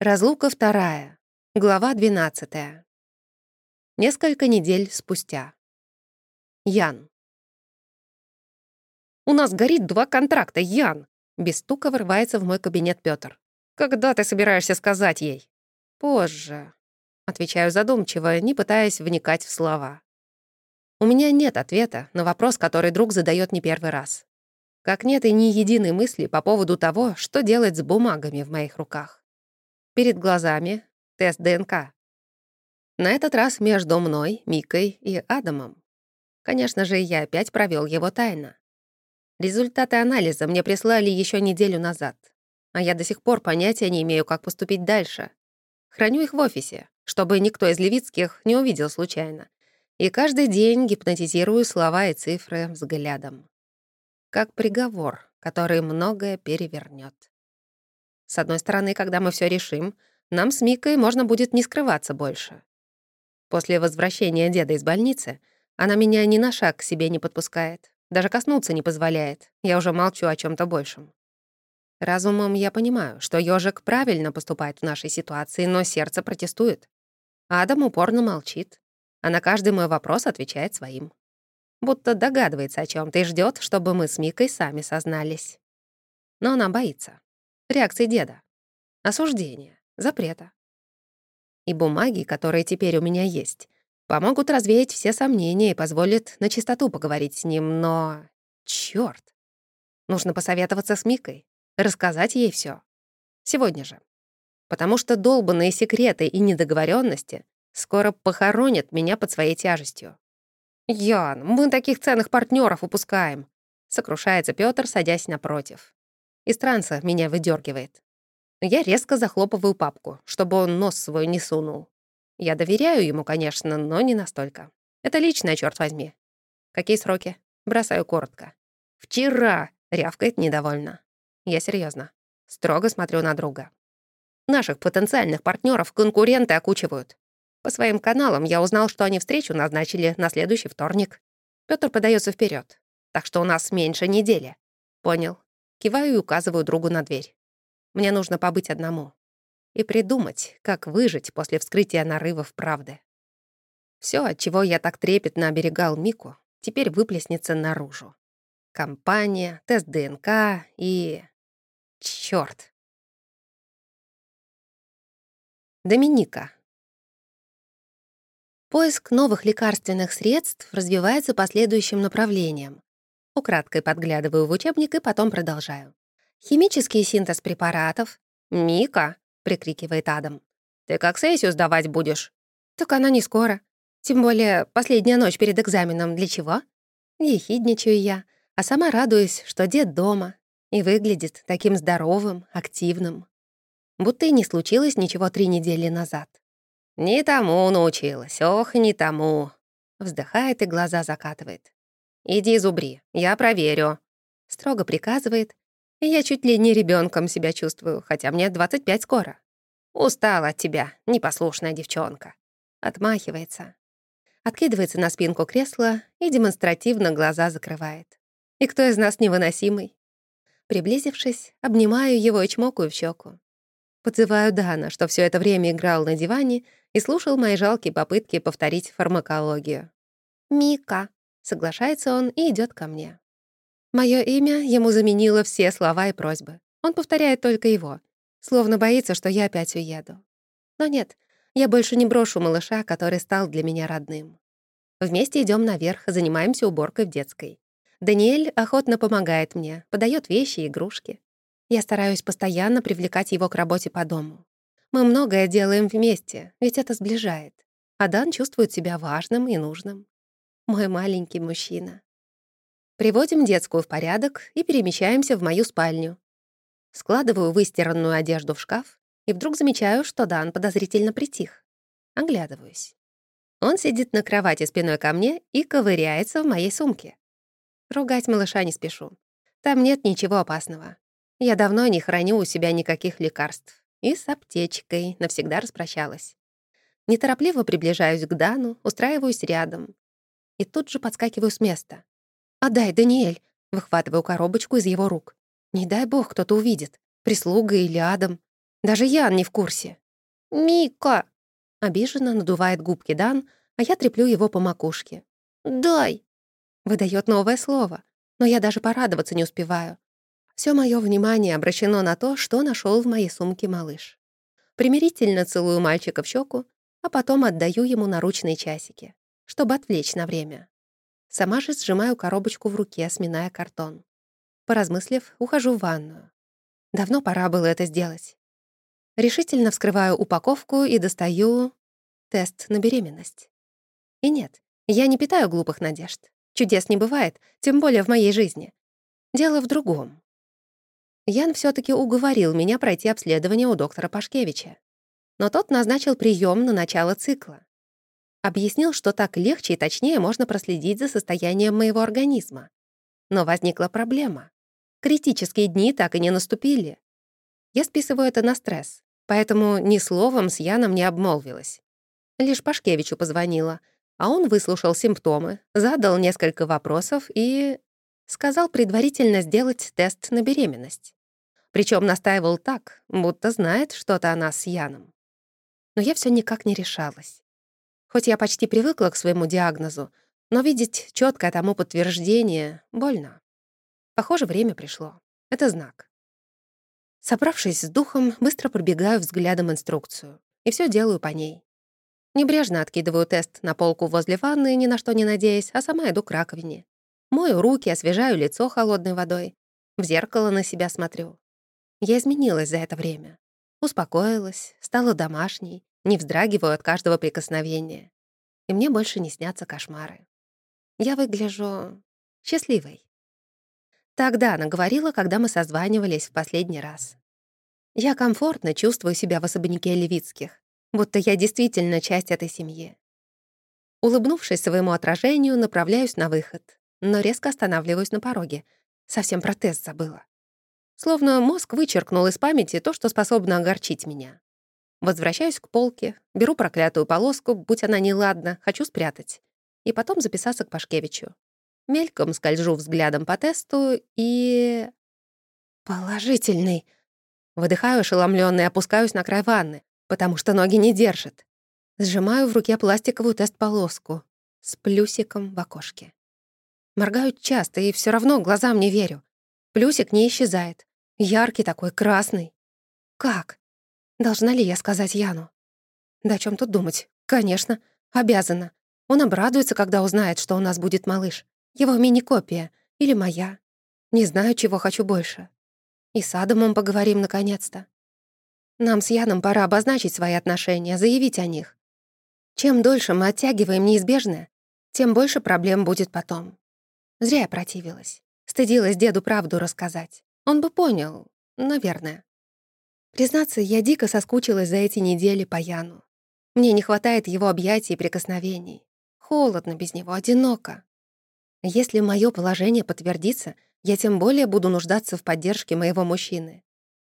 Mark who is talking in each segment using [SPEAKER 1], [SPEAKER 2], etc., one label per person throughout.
[SPEAKER 1] Разлука вторая. Глава 12. Несколько недель спустя. Ян. «У нас горит два контракта, Ян!» Без стука врывается в мой кабинет Пётр. «Когда ты собираешься сказать ей?» «Позже», — отвечаю задумчиво, не пытаясь вникать в слова. У меня нет ответа на вопрос, который друг задает не первый раз. Как нет и ни единой мысли по поводу того, что делать с бумагами в моих руках. Перед глазами тест ДНК. На этот раз между мной, Микой и Адамом. Конечно же, я опять провел его тайно. Результаты анализа мне прислали еще неделю назад, а я до сих пор понятия не имею, как поступить дальше. Храню их в офисе, чтобы никто из левицких не увидел случайно. И каждый день гипнотизирую слова и цифры взглядом. Как приговор, который многое перевернет. С одной стороны, когда мы все решим, нам с Микой можно будет не скрываться больше. После возвращения деда из больницы она меня ни на шаг к себе не подпускает, даже коснуться не позволяет. Я уже молчу о чем то большем. Разумом я понимаю, что ежик правильно поступает в нашей ситуации, но сердце протестует. Адам упорно молчит, а на каждый мой вопрос отвечает своим. Будто догадывается о чем то и ждет, чтобы мы с Микой сами сознались. Но она боится реакции деда, осуждения, запрета. И бумаги, которые теперь у меня есть, помогут развеять все сомнения и позволят на чистоту поговорить с ним, но... Чёрт! Нужно посоветоваться с Микой, рассказать ей всё. Сегодня же. Потому что долбанные секреты и недоговоренности скоро похоронят меня под своей тяжестью. «Ян, мы таких ценных партнеров упускаем», — сокрушается Пётр, садясь напротив. Из транса меня выдергивает. Я резко захлопываю папку, чтобы он нос свой не сунул. Я доверяю ему, конечно, но не настолько. Это личное, черт возьми. Какие сроки? Бросаю коротко. «Вчера!» — рявкает недовольно. Я серьезно. Строго смотрю на друга. Наших потенциальных партнеров конкуренты окучивают. По своим каналам я узнал, что они встречу назначили на следующий вторник. Пётр подается вперед, так что у нас меньше недели. Понял. Киваю и указываю другу на дверь. Мне нужно побыть одному. И придумать, как выжить после вскрытия нарывов правды. Все, от чего я так трепетно оберегал Мику, теперь выплеснется наружу. Компания, тест ДНК и... Чёрт. Доминика. Поиск новых лекарственных средств развивается по следующим направлениям. Украдкой подглядываю в учебник и потом продолжаю. Химический синтез препаратов. «Мика!» — прикрикивает Адам. «Ты как сессию сдавать будешь?» «Так она не скоро. Тем более последняя ночь перед экзаменом для чего?» Ехидничаю я, а сама радуюсь, что дед дома и выглядит таким здоровым, активным. Будто и не случилось ничего три недели назад. «Не тому научилась, ох, не тому!» Вздыхает и глаза закатывает. «Иди зубри, я проверю», — строго приказывает, я чуть ли не ребенком себя чувствую, хотя мне 25 скоро. «Устала от тебя, непослушная девчонка», — отмахивается. Откидывается на спинку кресла и демонстративно глаза закрывает. И кто из нас невыносимый? Приблизившись, обнимаю его и чмокаю в щеку. Подзываю Дана, что все это время играл на диване и слушал мои жалкие попытки повторить фармакологию. «Мика», Соглашается он и идет ко мне. Мое имя ему заменило все слова и просьбы. Он повторяет только его, словно боится, что я опять уеду. Но нет, я больше не брошу малыша, который стал для меня родным. Вместе идем наверх, занимаемся уборкой в детской. Даниэль охотно помогает мне, подает вещи и игрушки. Я стараюсь постоянно привлекать его к работе по дому. Мы многое делаем вместе, ведь это сближает. А Дан чувствует себя важным и нужным мой маленький мужчина. Приводим детскую в порядок и перемещаемся в мою спальню. Складываю выстиранную одежду в шкаф и вдруг замечаю, что Дан подозрительно притих. Оглядываюсь. Он сидит на кровати спиной ко мне и ковыряется в моей сумке. Ругать малыша не спешу. Там нет ничего опасного. Я давно не храню у себя никаких лекарств. И с аптечкой навсегда распрощалась. Неторопливо приближаюсь к Дану, устраиваюсь рядом, и тут же подскакиваю с места. «Отдай, Даниэль!» — выхватываю коробочку из его рук. «Не дай бог кто-то увидит. Прислуга или Адам. Даже Ян не в курсе. «Мика!» — обиженно надувает губки Дан, а я треплю его по макушке. «Дай!» — выдает новое слово, но я даже порадоваться не успеваю. Все мое внимание обращено на то, что нашел в моей сумке малыш. Примирительно целую мальчика в щеку, а потом отдаю ему наручные часики, чтобы отвлечь на время. Сама же сжимаю коробочку в руке, сминая картон. Поразмыслив, ухожу в ванную. Давно пора было это сделать. Решительно вскрываю упаковку и достаю тест на беременность. И нет, я не питаю глупых надежд. Чудес не бывает, тем более в моей жизни. Дело в другом. Ян все таки уговорил меня пройти обследование у доктора Пашкевича. Но тот назначил прием на начало цикла. Объяснил, что так легче и точнее можно проследить за состоянием моего организма. Но возникла проблема. Критические дни так и не наступили. Я списываю это на стресс, поэтому ни словом с Яном не обмолвилась. Лишь Пашкевичу позвонила, а он выслушал симптомы, задал несколько вопросов и сказал предварительно сделать тест на беременность. Причем настаивал так, будто знает что-то о нас с Яном. Но я все никак не решалась. Хоть я почти привыкла к своему диагнозу, но видеть четкое тому подтверждение больно. Похоже, время пришло. Это знак. Собравшись с духом, быстро пробегаю взглядом инструкцию и все делаю по ней. Небрежно откидываю тест на полку возле ванны, ни на что не надеясь, а сама иду к раковине. Мою руки, освежаю лицо холодной водой. В зеркало на себя смотрю. Я изменилась за это время. Успокоилась, стала домашней, не вздрагиваю от каждого прикосновения. И мне больше не снятся кошмары. Я выгляжу счастливой. Тогда она говорила, когда мы созванивались в последний раз. Я комфортно чувствую себя в особняке Левицких, будто я действительно часть этой семьи. Улыбнувшись своему отражению, направляюсь на выход, но резко останавливаюсь на пороге. Совсем протез забыла. Словно мозг вычеркнул из памяти то, что способно огорчить меня. Возвращаюсь к полке, беру проклятую полоску, будь она неладна, хочу спрятать. И потом записаться к Пашкевичу. Мельком скольжу взглядом по тесту и... Положительный. Выдыхаю ошеломлённо и опускаюсь на край ванны потому что ноги не держат. Сжимаю в руке пластиковую тест-полоску с плюсиком в окошке. Моргаю часто, и все равно глазам не верю. Плюсик не исчезает. Яркий такой, красный. Как? Должна ли я сказать Яну? Да о чем тут думать? Конечно, обязана. Он обрадуется, когда узнает, что у нас будет малыш. Его мини-копия. Или моя. Не знаю, чего хочу больше. И с Адамом поговорим наконец-то. Нам с Яном пора обозначить свои отношения, заявить о них. Чем дольше мы оттягиваем неизбежное, тем больше проблем будет потом. Зря я противилась. Стыдилась деду правду рассказать. Он бы понял, наверное. Признаться, я дико соскучилась за эти недели по Яну. Мне не хватает его объятий и прикосновений. Холодно без него, одиноко. Если мое положение подтвердится, я тем более буду нуждаться в поддержке моего мужчины.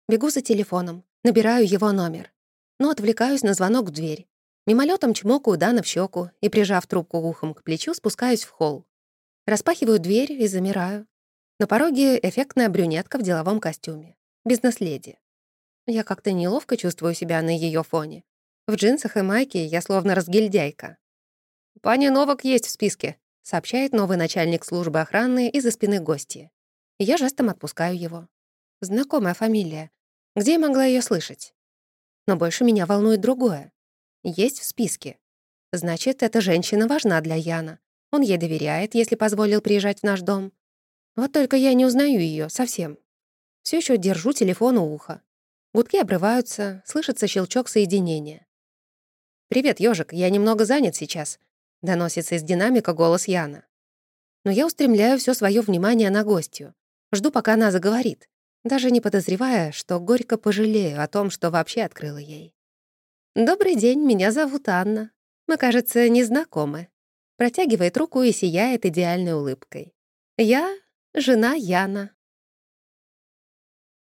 [SPEAKER 1] Бегу за телефоном, Набираю его номер. Но отвлекаюсь на звонок в дверь. Мимолетом чмокаю Дана в щеку и, прижав трубку ухом к плечу, спускаюсь в холл. Распахиваю дверь и замираю. На пороге эффектная брюнетка в деловом костюме. Бизнес-леди. Я как-то неловко чувствую себя на ее фоне. В джинсах и майке я словно разгильдяйка. «Пани Новак есть в списке», — сообщает новый начальник службы охраны из-за спины гости. я жестом отпускаю его. Знакомая фамилия, где я могла ее слышать? Но больше меня волнует другое. Есть в списке. Значит, эта женщина важна для Яна. Он ей доверяет, если позволил приезжать в наш дом. Вот только я не узнаю ее совсем. Все еще держу телефон у уха. Гудки обрываются, слышится щелчок соединения. «Привет, ежик, я немного занят сейчас», — доносится из динамика голос Яна. Но я устремляю все свое внимание на гостью. Жду, пока она заговорит даже не подозревая, что горько пожалею о том, что вообще открыла ей. «Добрый день, меня зовут Анна. Мы, кажется, не знакомы». Протягивает руку и сияет идеальной улыбкой. «Я — жена Яна».